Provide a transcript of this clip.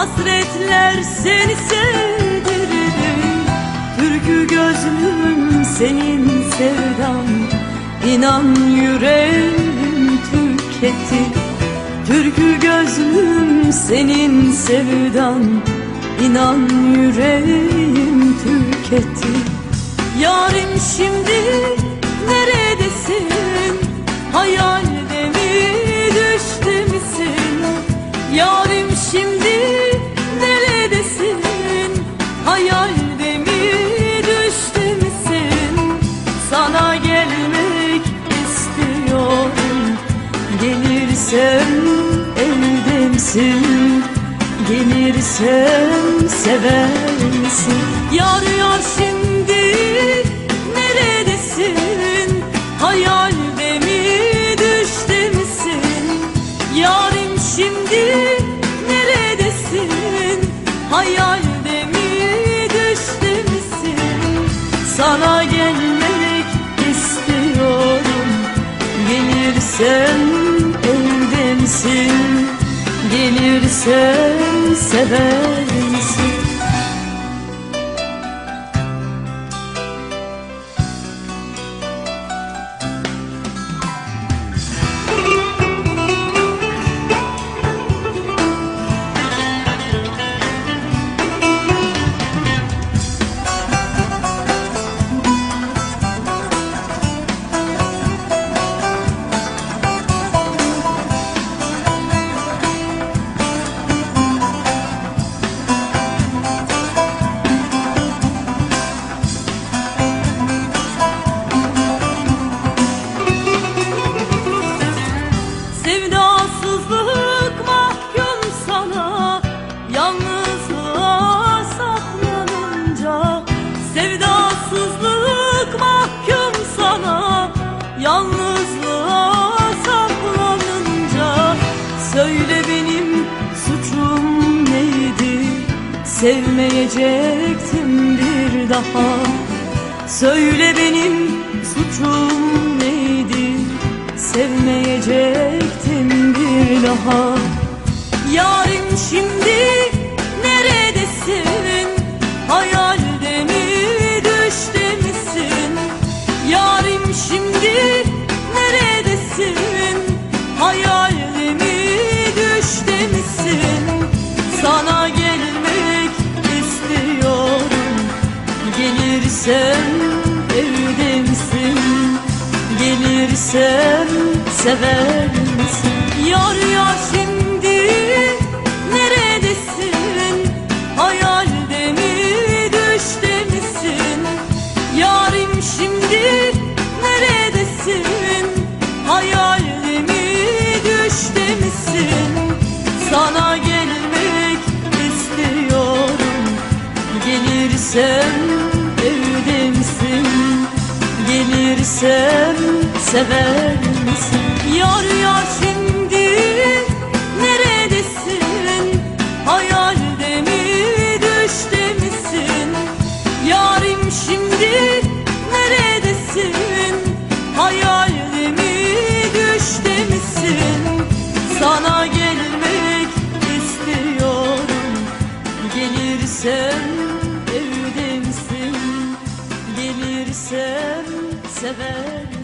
Hasretler seni sevdirdi Türkü gözlüm senin sevdan İnan yüreğim tüketti Türkü gözlüm senin sevdan İnan yüreğim tüketti Yarim şimdi neredesin? Hayalde mi düştü misin? Yarim şimdi Gelirsem evde misin? Gelirsem sever misin? Yar yar şimdi neredesin? Hayalde mi düştü misin? Yarim şimdi misin? Gelirsen sever misin? Yalnızlığa saklanınca Söyle benim suçum neydi? Sevmeyecektim bir daha. Söyle benim suçum neydi? Sevmeyecektim bir daha. Yarim şimdi Gelirsem sever misin Yar yar şimdi neredesin? Hayalde mi düştü misin? Yarim şimdi neredesin? Hayalde mi düştü misin? Sana gelmek istiyorum. Gelirsem Gelirsem sever misin? Yar yar şimdi seven.